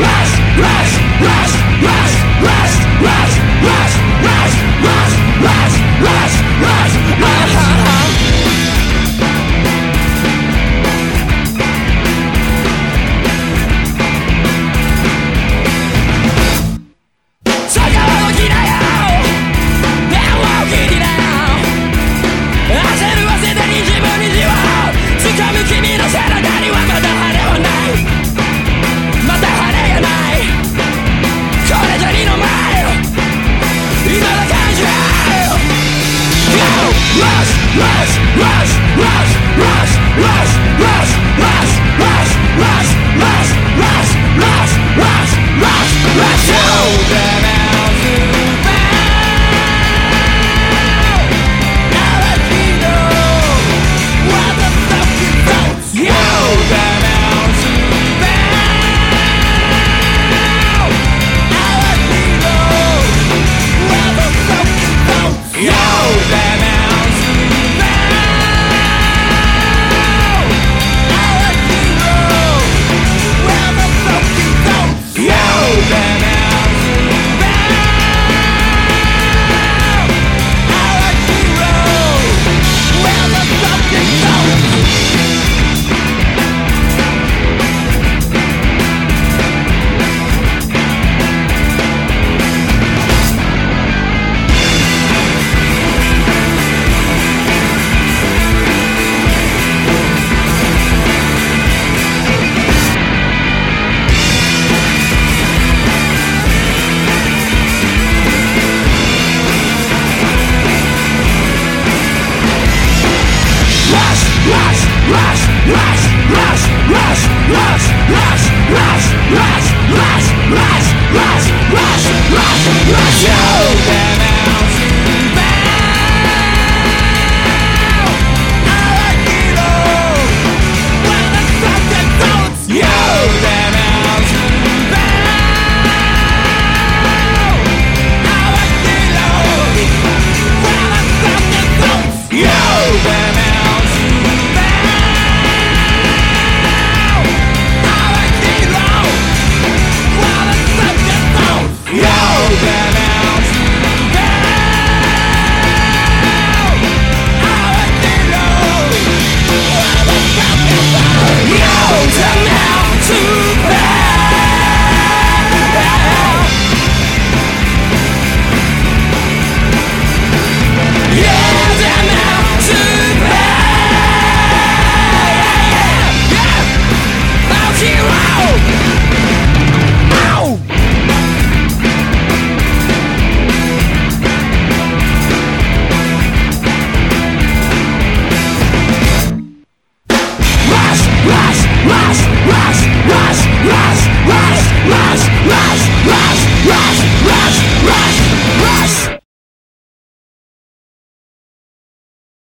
rest, rest, rest, rest, rest, rest, rest. Rush! Rush! Rush! Rush! Rush! Rush! Rush! Rush! Rush! Rush! less, less, less, rush, rush, rush, rush, rush, rush, rush, rush.